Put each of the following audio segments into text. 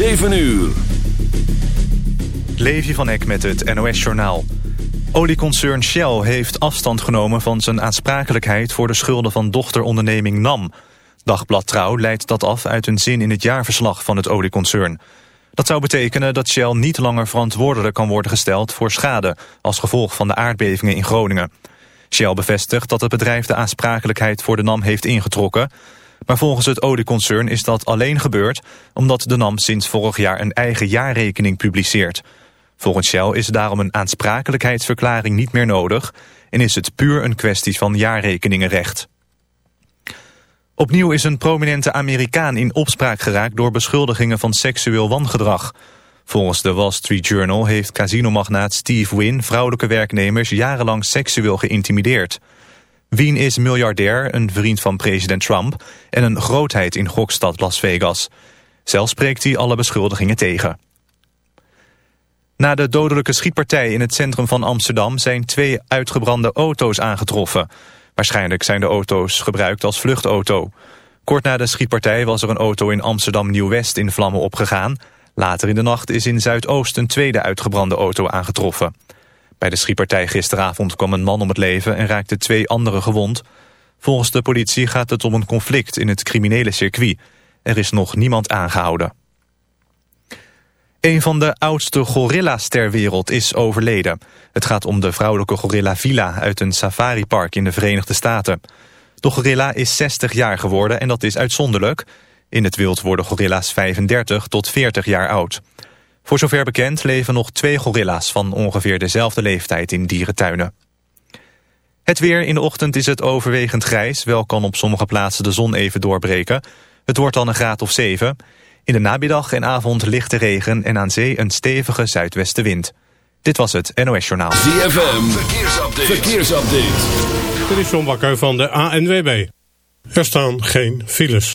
7 uur. Levi van Eck met het NOS-journaal. Olieconcern Shell heeft afstand genomen van zijn aansprakelijkheid... voor de schulden van dochteronderneming NAM. Dagblad Trouw leidt dat af uit een zin in het jaarverslag van het olieconcern. Dat zou betekenen dat Shell niet langer verantwoordelijk kan worden gesteld... voor schade als gevolg van de aardbevingen in Groningen. Shell bevestigt dat het bedrijf de aansprakelijkheid voor de NAM heeft ingetrokken... Maar volgens het olieconcern is dat alleen gebeurd... omdat de NAM sinds vorig jaar een eigen jaarrekening publiceert. Volgens Shell is daarom een aansprakelijkheidsverklaring niet meer nodig... en is het puur een kwestie van jaarrekeningenrecht. Opnieuw is een prominente Amerikaan in opspraak geraakt... door beschuldigingen van seksueel wangedrag. Volgens de Wall Street Journal heeft casinomagnaat Steve Wynn... vrouwelijke werknemers jarenlang seksueel geïntimideerd... Wien is miljardair, een vriend van president Trump... en een grootheid in gokstad Las Vegas. Zelf spreekt hij alle beschuldigingen tegen. Na de dodelijke schietpartij in het centrum van Amsterdam... zijn twee uitgebrande auto's aangetroffen. Waarschijnlijk zijn de auto's gebruikt als vluchtauto. Kort na de schietpartij was er een auto in Amsterdam-Nieuw-West in vlammen opgegaan. Later in de nacht is in Zuidoost een tweede uitgebrande auto aangetroffen. Bij de schietpartij gisteravond kwam een man om het leven en raakte twee anderen gewond. Volgens de politie gaat het om een conflict in het criminele circuit. Er is nog niemand aangehouden. Een van de oudste gorilla's ter wereld is overleden. Het gaat om de vrouwelijke gorilla Villa uit een safaripark in de Verenigde Staten. De gorilla is 60 jaar geworden en dat is uitzonderlijk. In het wild worden gorilla's 35 tot 40 jaar oud. Voor zover bekend leven nog twee gorilla's van ongeveer dezelfde leeftijd in dierentuinen. Het weer in de ochtend is het overwegend grijs. Wel kan op sommige plaatsen de zon even doorbreken. Het wordt dan een graad of 7. In de namiddag en avond lichte regen en aan zee een stevige zuidwestenwind. Dit was het NOS Journaal. ZFM, verkeersupdate. verkeersupdate. Dit is John Bakker van de ANWB. Er staan geen files.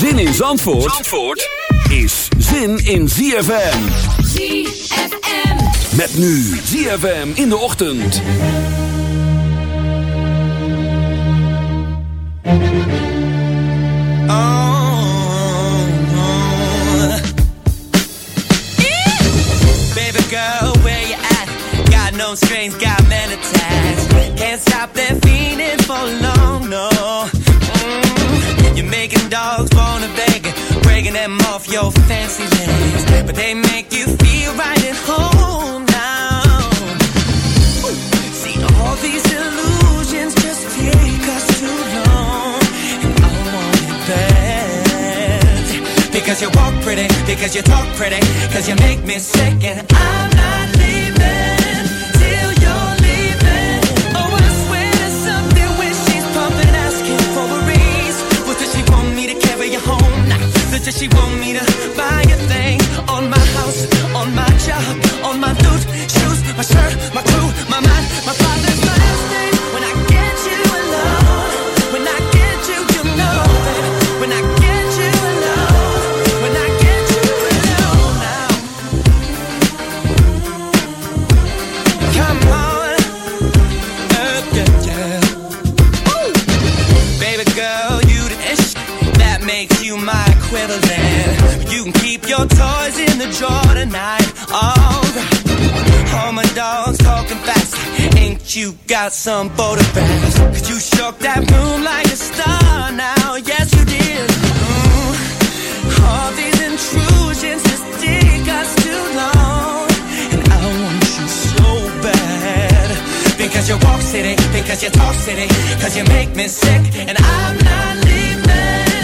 Zin in Zandvoort, Zandvoort is zin in ZFM. ZFM. Met nu ZFM in de ochtend. Baby girl, where you at? Got no strings, got men attached. Can't stop that feeling for long, no. You're making dogs wanna beg, breaking them off your fancy legs. But they make you feel right at home now. See, all these illusions just take us too long. And I want it bad. Because you walk pretty, because you talk pretty, because you make me sick, and I'm not Does she want me to buy a thing on my house, on my job, on my dude, the Jordan night. All right, all my dogs talking fast. Ain't you got some photographs? bags? Cause you shook that room like a star now. Yes, you did. Mm. All these intrusions just take us too long. And I want you so bad. Because you walk city, because you talk city, because you make me sick. And I'm not leaving.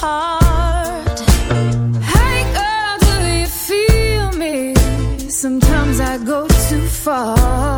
heart. Hey girl, do you feel me? Sometimes I go too far.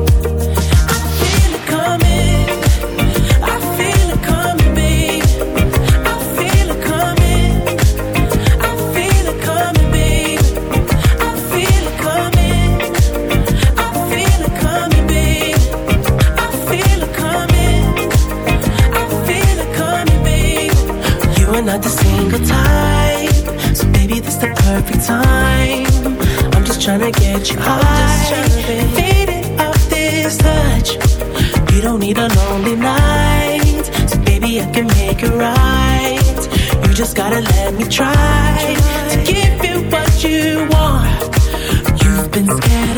touch. I'm faded off this touch. You don't need a lonely night, so baby I can make it right. You just gotta let me try to give you what you want. You've been scared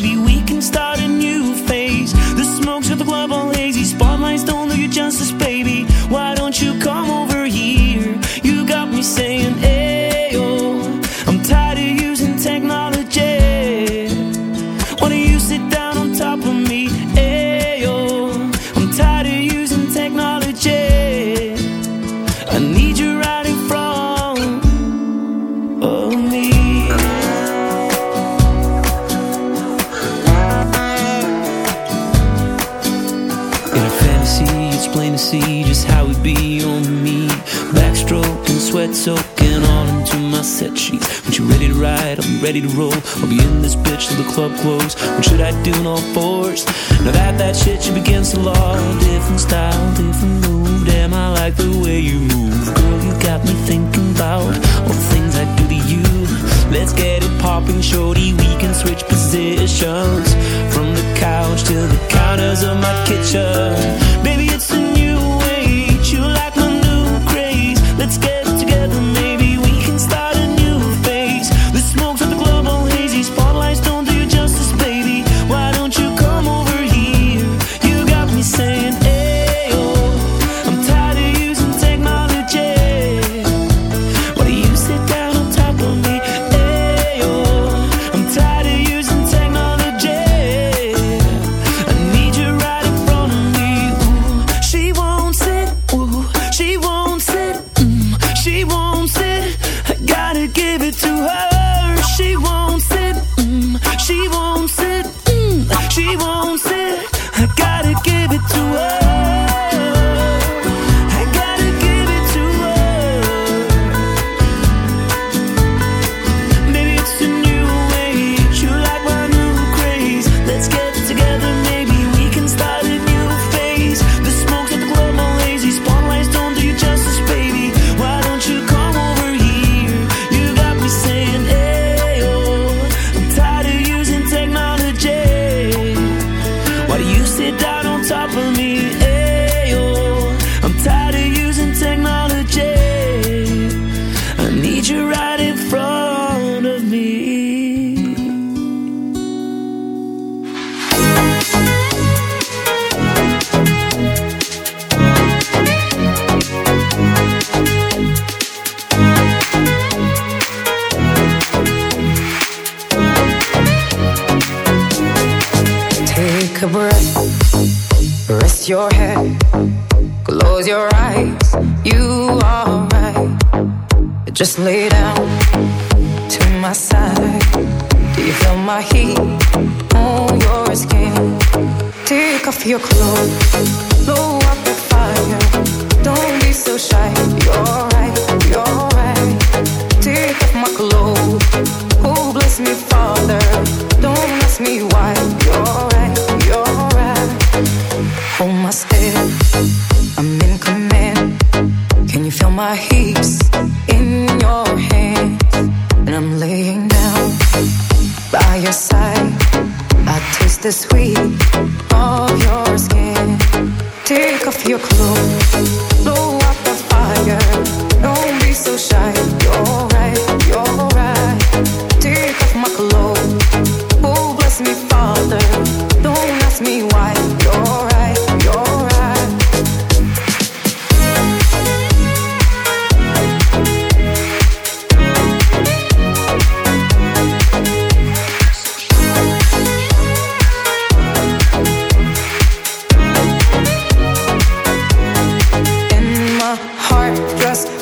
ready to roll. I'll be in this bitch till the club close. What should I do in all fours? Now that that shit should against the law. Different style, different move. Damn, I like the way you move. Girl, you got me thinking about all the things I do to you. Let's get it popping, shorty. We can switch positions from the couch to the counters of my kitchen. Baby, it's a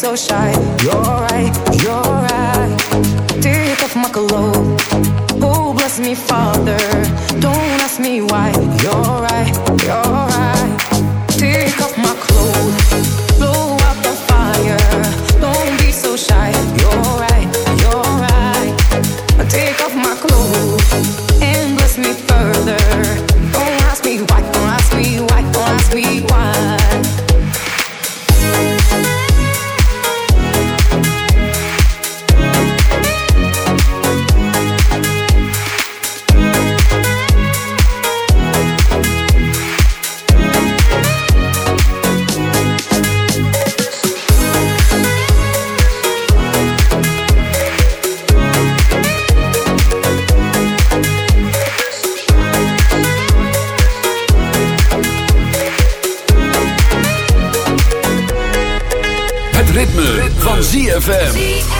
so shy. You're right, you're right. Take off my clothes. Oh, bless me, Father. Don't ask me why. You're right, you're right. ZFM.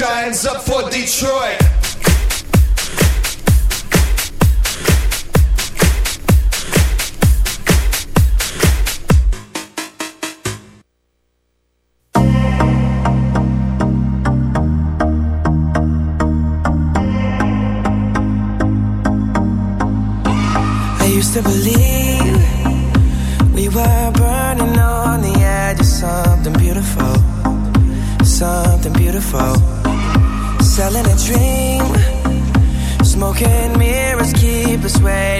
Giants up for Detroit. I used to believe we were burning on the edge of something beautiful, something beautiful in a dream. Smoking mirrors keep us waiting.